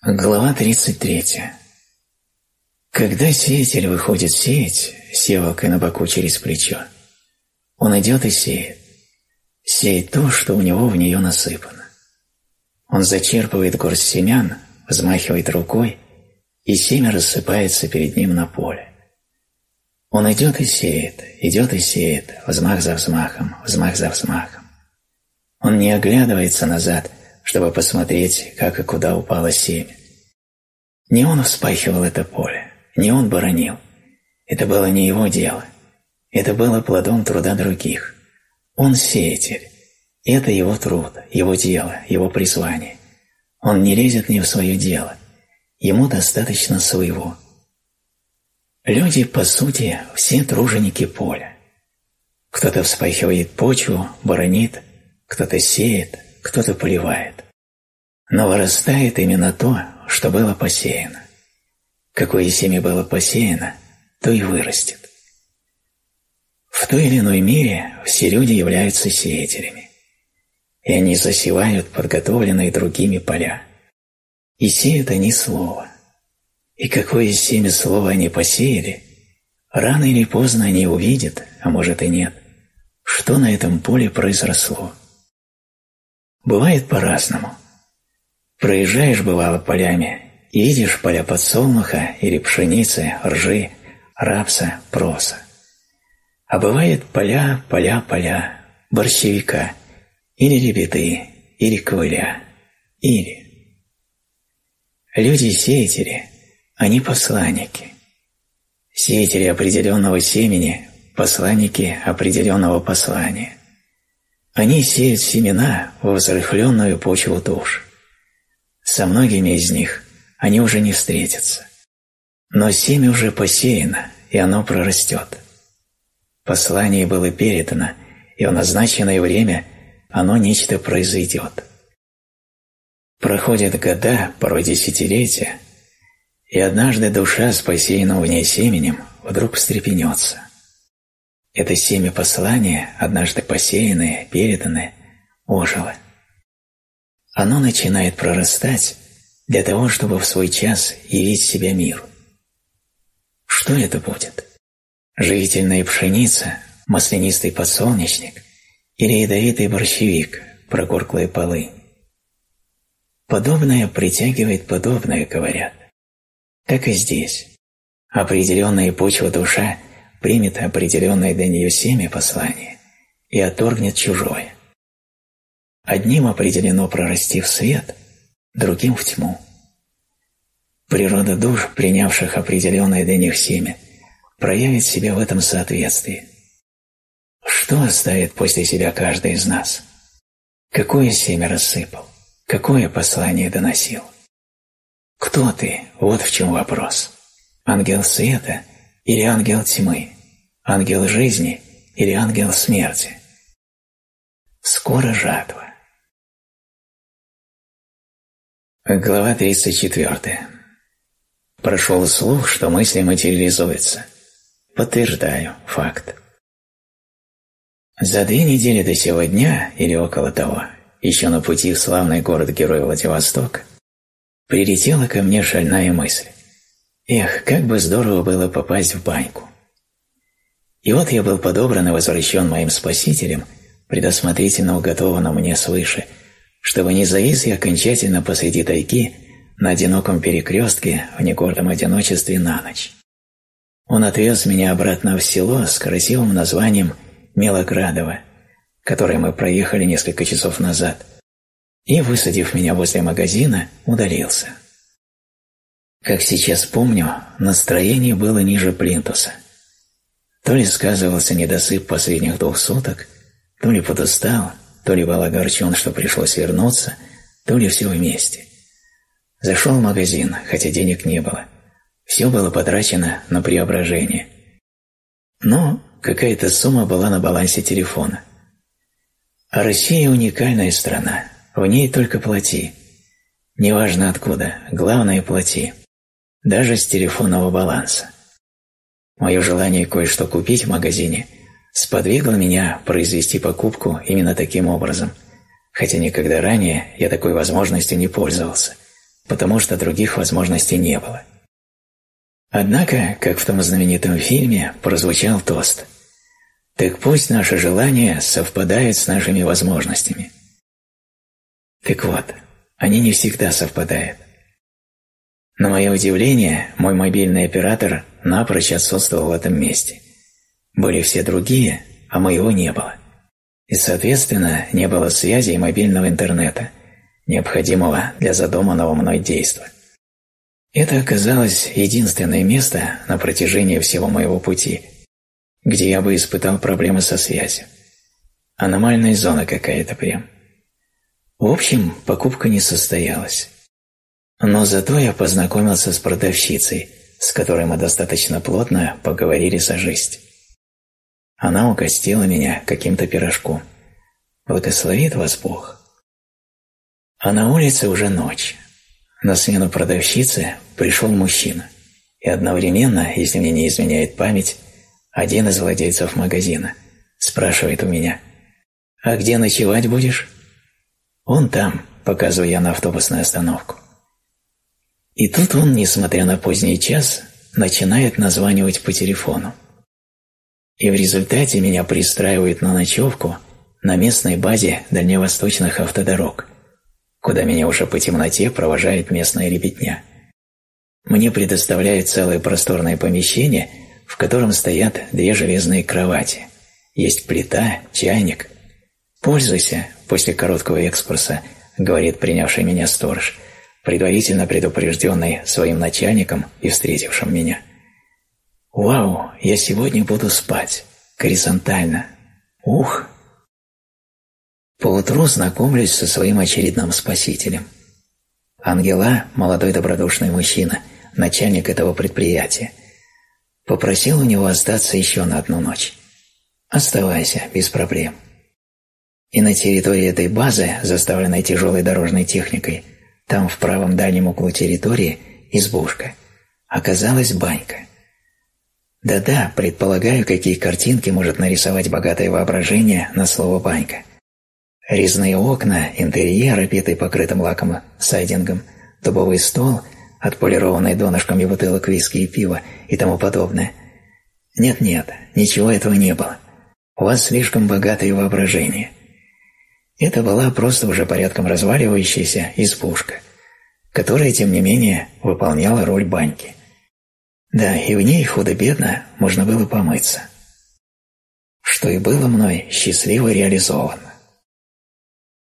Глава 33. Когда сеятель выходит сеять, севалкой на боку через плечо, он идет и сеет. Сеет то, что у него в нее насыпано. Он зачерпывает горсть семян, взмахивает рукой, и семя рассыпается перед ним на поле. Он идет и сеет, идет и сеет, взмах за взмахом, взмах за взмахом. Он не оглядывается назад – чтобы посмотреть, как и куда упало семя. Не он вспахивал это поле, не он боронил. Это было не его дело. Это было плодом труда других. Он сеятель. Это его труд, его дело, его призвание. Он не лезет не в свое дело. Ему достаточно своего. Люди, по сути, все труженики поля. Кто-то вспахивает почву, боронит, кто-то сеет, кто-то поливает. Но вырастает именно то, что было посеяно. Какое семя было посеяно, то и вырастет. В той или иной мере все люди являются сеятелями, и они засевают подготовленные другими поля. И сеют они слово. И какое семя слова они посеяли, рано или поздно они увидят, а может и нет, что на этом поле произросло. Бывает по-разному. Проезжаешь, бывало, полями, и видишь поля подсолнуха или пшеницы, ржи, рапса, проса. А бывает поля, поля, поля, борщевика, или лебеды, или ковыля, или. Люди-сеятели, они посланники. Сеятели определенного семени – посланники определенного послания. Они сеют семена в взрыхленную почву душ. Со многими из них они уже не встретятся. Но семя уже посеяно, и оно прорастет. Послание было передано, и в назначенное время оно нечто произойдет. Проходят года, порой десятилетия, и однажды душа с посеянным в ней семенем вдруг встрепенется. Это семя послания, однажды посеянное, переданное, ожило. Оно начинает прорастать для того, чтобы в свой час явить себя миру. Что это будет? Живительная пшеница, маслянистый подсолнечник или ядовитый борщевик, прогорклые полынь? Подобное притягивает подобное, говорят. Так и здесь. Определенная почва душа примет определенное для нее семя послание и отторгнет чужое. Одним определено прорасти в свет, другим в тьму. Природа душ, принявших определенное для них семя, проявит себя в этом соответствии. Что оставит после себя каждый из нас? Какое семя рассыпал? Какое послание доносил? Кто ты? Вот в чем вопрос. Ангел света – или ангел тьмы, ангел жизни или ангел смерти. Скоро жатва. Глава 34. Прошел слух, что мысли материализуются. Подтверждаю, факт. За две недели до сего дня, или около того, еще на пути в славный город-герой Владивосток, прилетела ко мне шальная мысль. Эх, как бы здорово было попасть в баньку. И вот я был подобран и возвращен моим спасителем, предусмотрительно уготованным мне свыше, чтобы не завис я окончательно посреди тайги на одиноком перекрестке в негордом одиночестве на ночь. Он отвез меня обратно в село с красивым названием Мелоградово, которое мы проехали несколько часов назад, и, высадив меня возле магазина, удалился. Как сейчас помню, настроение было ниже плинтуса. То ли сказывался недосып последних двух суток, то ли подустал, то ли был огорчен, что пришлось вернуться, то ли все вместе. Зашел в магазин, хотя денег не было. Все было потрачено на преображение. Но какая-то сумма была на балансе телефона. А Россия уникальная страна, в ней только плати. Неважно откуда, главное плати даже с телефонного баланса. Мое желание кое-что купить в магазине сподвигло меня произвести покупку именно таким образом, хотя никогда ранее я такой возможностью не пользовался, потому что других возможностей не было. Однако, как в том знаменитом фильме, прозвучал тост «Так пусть наши желания совпадают с нашими возможностями». Так вот, они не всегда совпадают. На мое удивление, мой мобильный оператор напрочь отсутствовал в этом месте. Были все другие, а моего не было. И, соответственно, не было связи и мобильного интернета, необходимого для задуманного мной действия. Это оказалось единственное место на протяжении всего моего пути, где я бы испытал проблемы со связью. Аномальная зона какая-то прям. В общем, покупка не состоялась. Но зато я познакомился с продавщицей, с которой мы достаточно плотно поговорили за жизнь. Она угостила меня каким-то пирожком. Благословит вас Бог. А на улице уже ночь. На смену продавщицы пришел мужчина. И одновременно, если мне не изменяет память, один из владельцев магазина спрашивает у меня, «А где ночевать будешь?» «Он там», – показываю я на автобусную остановку. И тут он, несмотря на поздний час, начинает названивать по телефону и в результате меня пристраивают на ночевку на местной базе дальневосточных автодорог, куда меня уже по темноте провожает местная ребятня. Мне предоставляют целое просторное помещение, в котором стоят две железные кровати. Есть плита, чайник. «Пользуйся», после короткого экскурса, говорит принявший меня сторож, предварительно предупрежденный своим начальником и встретившим меня. Вау, я сегодня буду спать. Горизонтально. Ух! Поутру знакомлюсь со своим очередным спасителем. Ангела, молодой добродушный мужчина, начальник этого предприятия, попросил у него остаться еще на одну ночь. Оставайся, без проблем. И на территории этой базы, заставленной тяжелой дорожной техникой, там в правом дальнем углу территории избушка, оказалась банька. Да-да, предполагаю, какие картинки может нарисовать богатое воображение на слово «банька». Резные окна, интерьер, обитый покрытым лаком сайдингом, дубовый стол, отполированный донышками бутылок виски и пива и тому подобное. Нет-нет, ничего этого не было. У вас слишком богатое воображение. Это была просто уже порядком разваливающаяся избушка, которая, тем не менее, выполняла роль баньки. Да, и в ней худо-бедно можно было помыться. Что и было мной счастливо реализовано.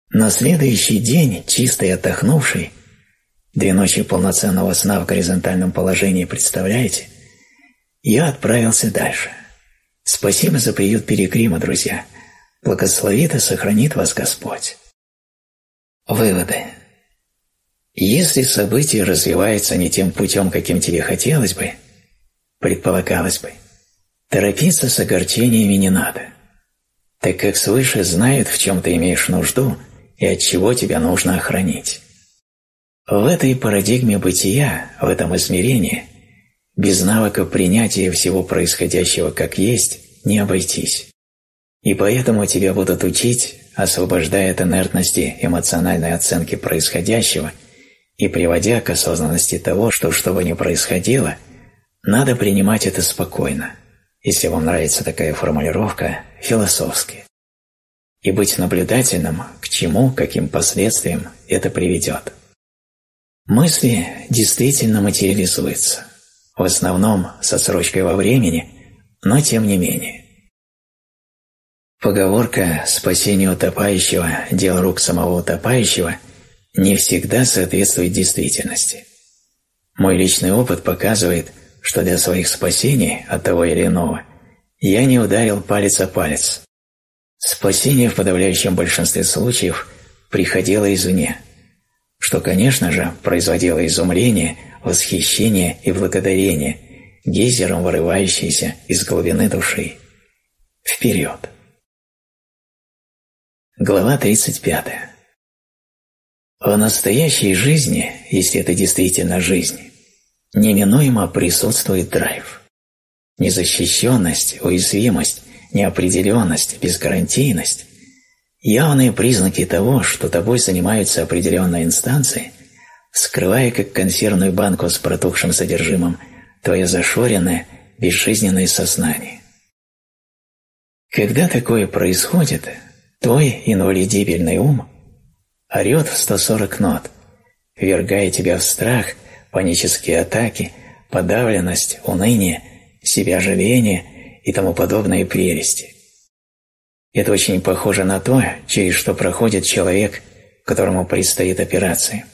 На следующий день, чистый и отдохнувший, две ночи полноценного сна в горизонтальном положении, представляете, я отправился дальше. Спасибо за приют Перекрима, друзья. Благословит и сохранит вас Господь. Выводы. Если событие развивается не тем путем, каким тебе хотелось бы – предполагалось бы. Торопиться с огорчениями не надо, так как свыше знает, в чем ты имеешь нужду и от чего тебя нужно охранить. В этой парадигме бытия, в этом измерении, без навыка принятия всего происходящего как есть, не обойтись. И поэтому тебя будут учить, освобождая от инертности эмоциональной оценки происходящего и приводя к осознанности того, что что бы ни происходило – надо принимать это спокойно, если вам нравится такая формулировка, философски. И быть наблюдательным, к чему, каким последствиям это приведет. Мысли действительно материализуются, в основном со срочкой во времени, но тем не менее. Поговорка «спасение утопающего – дело рук самого утопающего» не всегда соответствует действительности. Мой личный опыт показывает – что для своих спасений от того или иного я не ударил палец о палец. Спасение в подавляющем большинстве случаев приходило извне, что, конечно же, производило изумление, восхищение и благодарение, гейзером вырывающиеся из глубины души. Вперед! Глава 35. В настоящей жизни, если это действительно жизнь, неминуемо присутствует драйв. Незащищенность, уязвимость, неопределенность, безгарантийность – явные признаки того, что тобой занимаются определенные инстанции, скрывая как консервную банку с протухшим содержимым твое зашоренное, безжизненное сознание. Когда такое происходит, твой инвалидибельный ум орет в 140 нот, вергая тебя в страх, панические атаки, подавленность, уныние, себя жаление и тому подобные прелести. Это очень похоже на то, через что проходит человек, которому предстоит операция.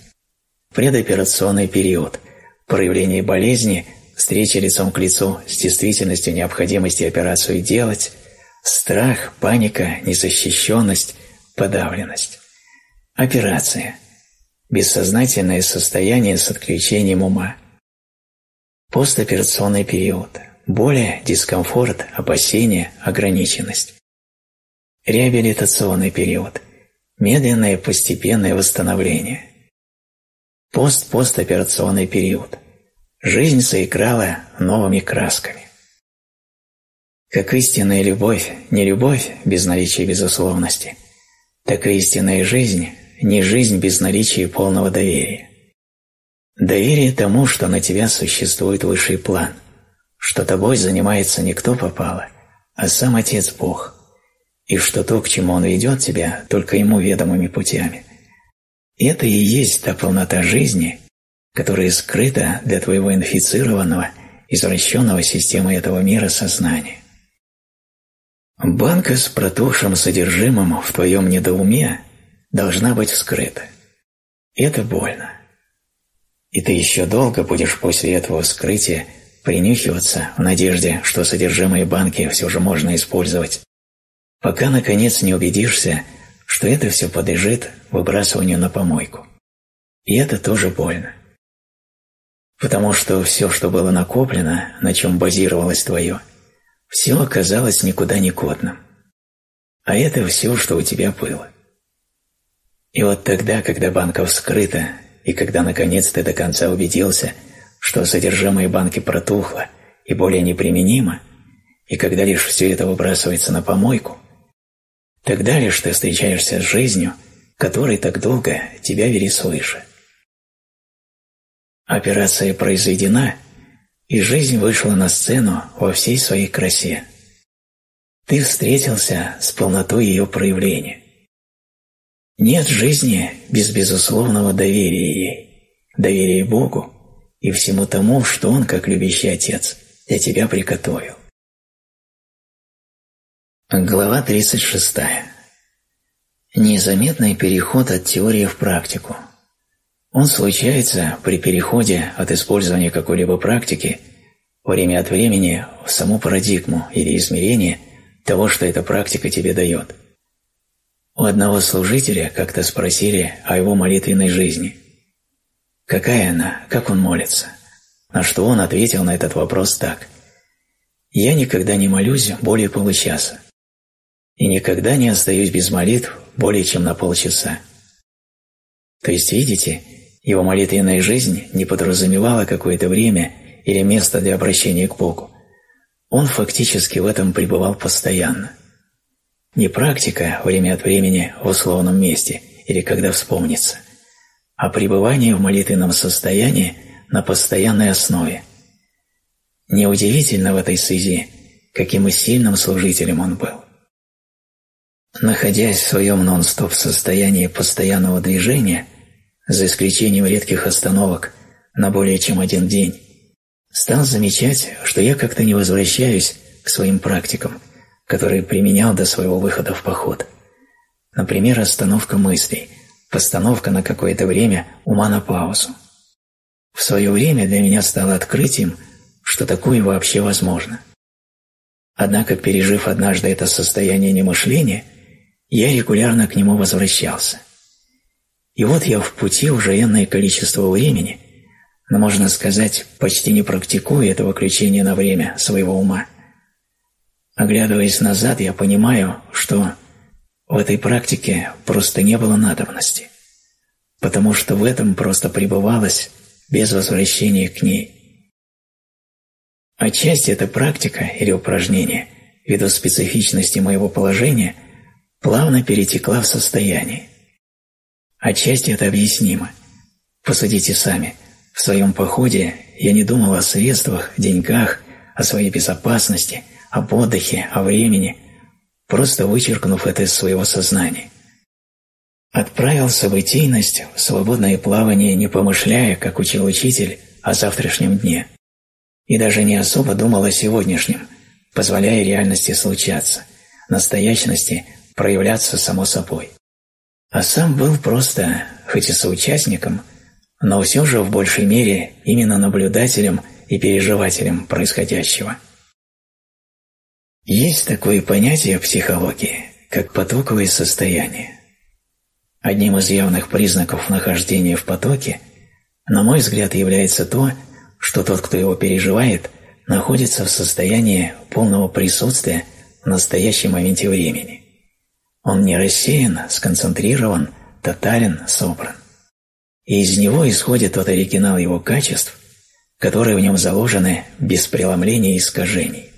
Предоперационный период, проявление болезни, встреча лицом к лицу с действительностью необходимости операцию делать, страх, паника, незащищенность, подавленность. Операция. Бессознательное состояние с отключением ума. Постоперационный период. Боли, дискомфорт, опасения, ограниченность. Реабилитационный период. Медленное постепенное восстановление. Пост-постоперационный период. Жизнь заиграла новыми красками. Как истинная любовь не любовь без наличия безусловности, так и истинная жизнь не жизнь без наличия полного доверия. Доверие тому, что на тебя существует высший план, что тобой занимается не кто попало, а сам Отец Бог – и что то, к чему он ведет тебя, только ему ведомыми путями. Это и есть та полнота жизни, которая скрыта для твоего инфицированного, извращенного системой этого мира сознания. Банка с протухшим содержимым в твоем недоуме должна быть вскрыта. Это больно. И ты еще долго будешь после этого вскрытия принюхиваться в надежде, что содержимое банки все же можно использовать пока наконец не убедишься, что это все подлежит выбрасыванию на помойку. И это тоже больно. Потому что все, что было накоплено, на чем базировалось твое, все оказалось никуда не годным. А это все, что у тебя было. И вот тогда, когда банка вскрыта, и когда наконец ты до конца убедился, что содержимое банки протухло и более неприменимо, и когда лишь все это выбрасывается на помойку – Тогда лишь ты встречаешься с жизнью, которой так долго тебя вели свыше. Операция произведена, и жизнь вышла на сцену во всей своей красе. Ты встретился с полнотой ее проявления. Нет жизни без безусловного доверия ей, доверия Богу и всему тому, что Он, как любящий Отец, для тебя приготовил. Глава 36. Незаметный переход от теории в практику. Он случается при переходе от использования какой-либо практики время от времени в саму парадигму или измерение того, что эта практика тебе дает. У одного служителя как-то спросили о его молитвенной жизни. Какая она, как он молится? На что он ответил на этот вопрос так. «Я никогда не молюсь более получаса и никогда не остаюсь без молитв более чем на полчаса. То есть, видите, его молитвенная жизнь не подразумевала какое-то время или место для обращения к Богу. Он фактически в этом пребывал постоянно. Не практика время от времени в условном месте или когда вспомнится, а пребывание в молитвенном состоянии на постоянной основе. Неудивительно в этой связи, каким и сильным служителем он был. Находясь в своем нон-стоп состоянии постоянного движения, за исключением редких остановок на более чем один день, стал замечать, что я как-то не возвращаюсь к своим практикам, которые применял до своего выхода в поход. Например, остановка мыслей, постановка на какое-то время ума на паузу. В свое время для меня стало открытием, что такое вообще возможно. Однако, пережив однажды это состояние немышления, я регулярно к нему возвращался. И вот я в пути уже энное количество времени, но, можно сказать, почти не практикую это выключение на время своего ума. Оглядываясь назад, я понимаю, что в этой практике просто не было надобности, потому что в этом просто пребывалось без возвращения к ней. Отчасти эта практика или упражнение, ввиду специфичности моего положения – плавно перетекла в состояние. Отчасти это объяснимо. Посудите сами. В своем походе я не думал о средствах, деньгах, о своей безопасности, об отдыхе, о времени, просто вычеркнув это из своего сознания. Отправился в идейность, в свободное плавание, не помышляя, как учил учитель, о завтрашнем дне. И даже не особо думал о сегодняшнем, позволяя реальности случаться, настоящности проявляться само собой. А сам был просто, хоть и соучастником, но все же в большей мере именно наблюдателем и переживателем происходящего. Есть такое понятие в психологии, как потоковое состояние. Одним из явных признаков нахождения в потоке, на мой взгляд, является то, что тот, кто его переживает, находится в состоянии полного присутствия в настоящем моменте времени. Он не рассеян, сконцентрирован, тотален, собран. И из него исходит тот оригинал его качеств, которые в нем заложены без преломления и искажений.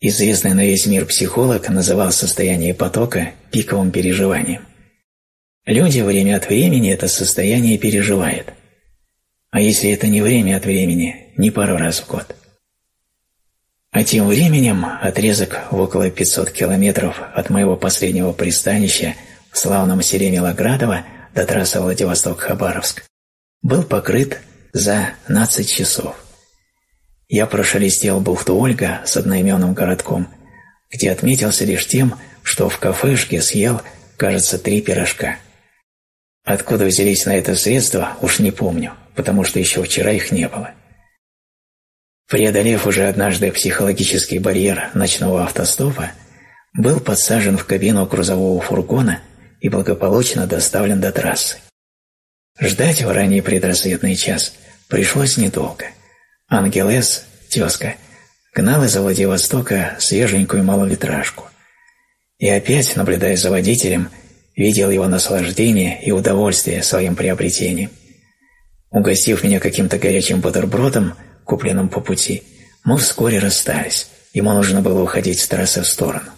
Известный на весь мир психолог называл состояние потока пиковым переживанием. Люди время от времени это состояние переживают. А если это не время от времени, не пару раз в год. А тем временем отрезок в около 500 километров от моего последнего пристанища в славном селе Милоградово до трассы Владивосток-Хабаровск был покрыт за 12 часов. Я прошелестел бухту Ольга с одноименным городком, где отметился лишь тем, что в кафешке съел, кажется, три пирожка. Откуда взялись на это средства, уж не помню, потому что еще вчера их не было. Преодолев уже однажды психологический барьер ночного автостопа, был подсажен в кабину грузового фургона и благополучно доставлен до трассы. Ждать в ранний предрассветный час пришлось недолго – Ангелес, тезка, гнал из Владивостока свеженькую малолитражку. И опять, наблюдая за водителем, видел его наслаждение и удовольствие своим приобретением. Угостив меня каким-то горячим бутербродом, купленным по пути, мы вскоре расстались, ему нужно было уходить с трассы в сторону.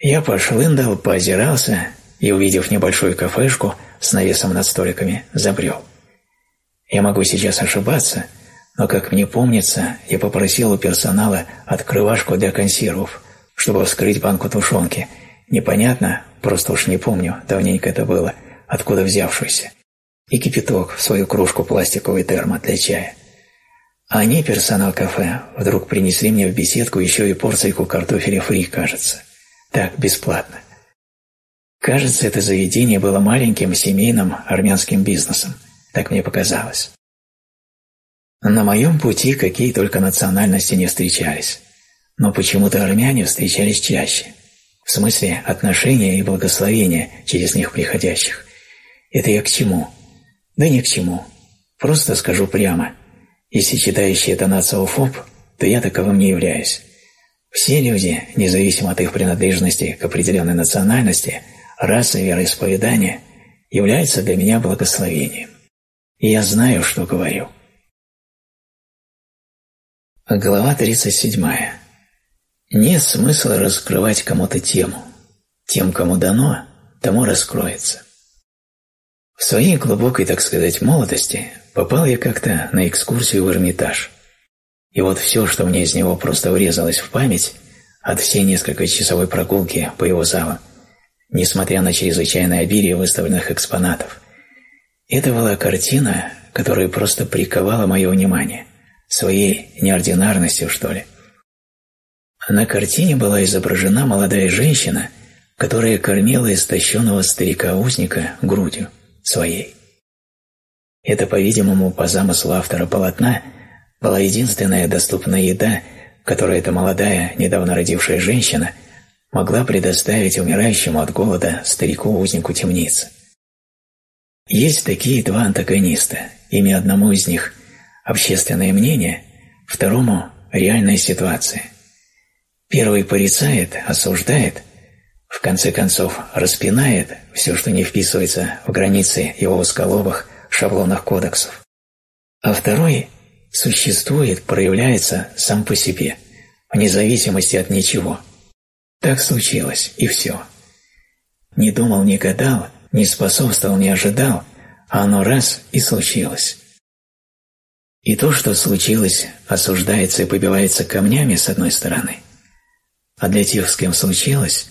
Я пошлындал, поозирался и, увидев небольшую кафешку с навесом над столиками, забрел. Я могу сейчас ошибаться – но, как мне помнится, я попросил у персонала открывашку для консервов, чтобы вскрыть банку тушенки. Непонятно, просто уж не помню, давненько это было, откуда взявшуюся. И кипяток в свою кружку пластиковый термо для чая. А они, персонал кафе, вдруг принесли мне в беседку еще и порцийку картофеля фри, кажется. Так, бесплатно. Кажется, это заведение было маленьким семейным армянским бизнесом. Так мне показалось. На моем пути какие только национальности не встречались, но почему-то армяне встречались чаще. В смысле отношения и благословения через них приходящих. Это я к чему? Да ни к чему. Просто скажу прямо. Если читающий это нациофоб, то я таковым не являюсь. Все люди, независимо от их принадлежности к определенной национальности, расы, вероисповедания, являются для меня благословением. И я знаю, что говорю. Глава 37. Нет смысла раскрывать кому-то тему. Тем, кому дано, тому раскроется. В своей глубокой, так сказать, молодости попал я как-то на экскурсию в Эрмитаж. И вот все, что мне из него просто врезалось в память, от всей несколько часовой прогулки по его залам, несмотря на чрезвычайное обилие выставленных экспонатов, это была картина, которая просто приковала мое внимание – своей неординарностью, что ли. На картине была изображена молодая женщина, которая кормила истощенного старика-узника грудью своей. Это, по-видимому, по замыслу автора полотна, была единственная доступная еда, которую эта молодая, недавно родившая женщина могла предоставить умирающему от голода старику-узнику темницы. Есть такие два антагониста, имя одному из них общественное мнение, второму – реальная ситуация. Первый порицает, осуждает, в конце концов распинает все, что не вписывается в границы его узколобых шаблонных кодексов. А второй существует, проявляется сам по себе, вне зависимости от ничего. Так случилось, и все. Не думал, не гадал, не способствовал, не ожидал, а оно раз и случилось. И то, что случилось, осуждается и побивается камнями с одной стороны, а для тех, с кем случилось,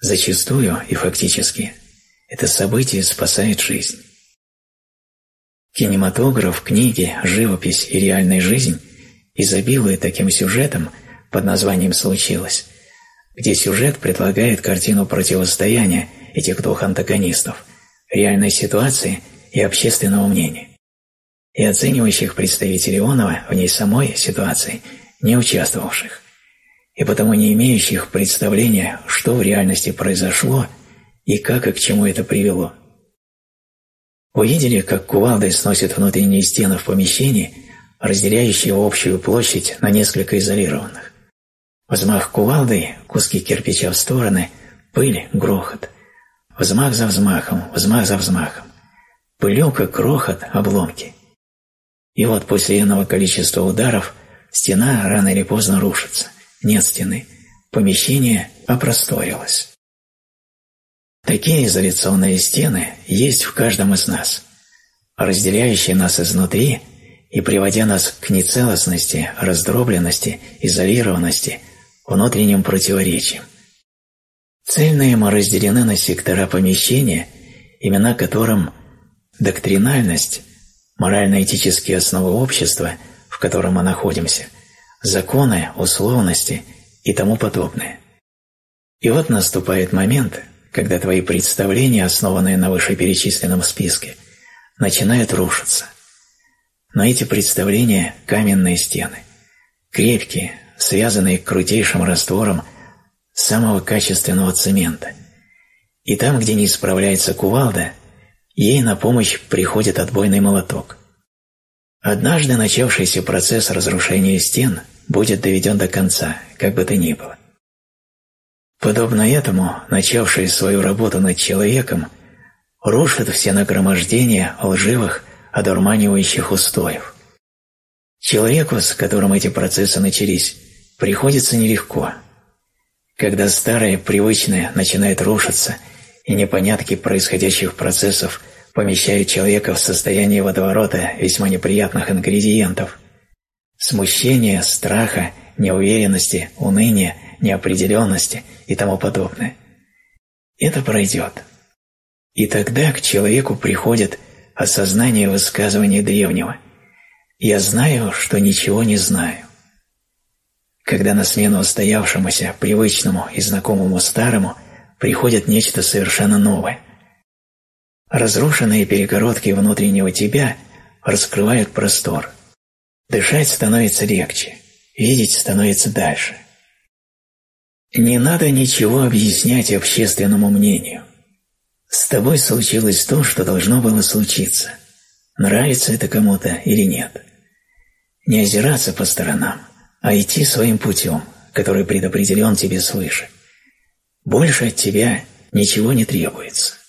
зачастую и фактически это событие спасает жизнь. Кинематограф, книги, живопись и реальная жизнь изобилуют таким сюжетом под названием «Случилось», где сюжет предлагает картину противостояния этих двух антагонистов – реальной ситуации и общественного мнения. И оценивающих представителей Онова в ней самой ситуации, не участвовавших, и потому не имеющих представления, что в реальности произошло и как и к чему это привело. Увидели, как кувалдой сносит внутренние стены в помещении, разделяющие общую площадь на несколько изолированных. Взмах кувалдой, куски кирпича в стороны, пыль, грохот. Взмах за взмахом, взмах за взмахом. Пылюка, грохот, обломки. И вот после иного количества ударов стена рано или поздно рушится. Нет стены. Помещение опростоилось. Такие изоляционные стены есть в каждом из нас, разделяющие нас изнутри и приводя нас к нецелостности, раздробленности, изолированности, внутренним противоречиям. Цельные мы разделены на сектора помещения, имена которым доктринальность, морально-этические основы общества, в котором мы находимся, законы, условности и тому подобное. И вот наступает момент, когда твои представления, основанные на вышеперечисленном списке, начинают рушиться. Но эти представления – каменные стены, крепкие, связанные крутейшим раствором самого качественного цемента. И там, где не справляется кувалда, ей на помощь приходит отбойный молоток. Однажды начавшийся процесс разрушения стен будет доведен до конца, как бы то ни было. Подобно этому, начавшие свою работу над человеком, рушат все нагромождения лживых, одурманивающих устоев. Человеку, с которым эти процессы начались, приходится нелегко. Когда старое, привычное начинает рушиться, и непонятки происходящих процессов помещают человека в состояние водоворота весьма неприятных ингредиентов – смущения, страха, неуверенности, уныния – неопределенности и тому подобное. Это пройдет. И тогда к человеку приходит осознание высказывания древнего «Я знаю, что ничего не знаю». Когда на смену устоявшемуся, привычному и знакомому старому приходит нечто совершенно новое. Разрушенные перегородки внутреннего тебя раскрывают простор. Дышать становится легче, видеть становится дальше – не надо ничего объяснять общественному мнению. С тобой случилось то, что должно было случиться. Нравится это кому-то или нет. Не озираться по сторонам, а идти своим путем, который предопределен тебе свыше. Больше от тебя ничего не требуется.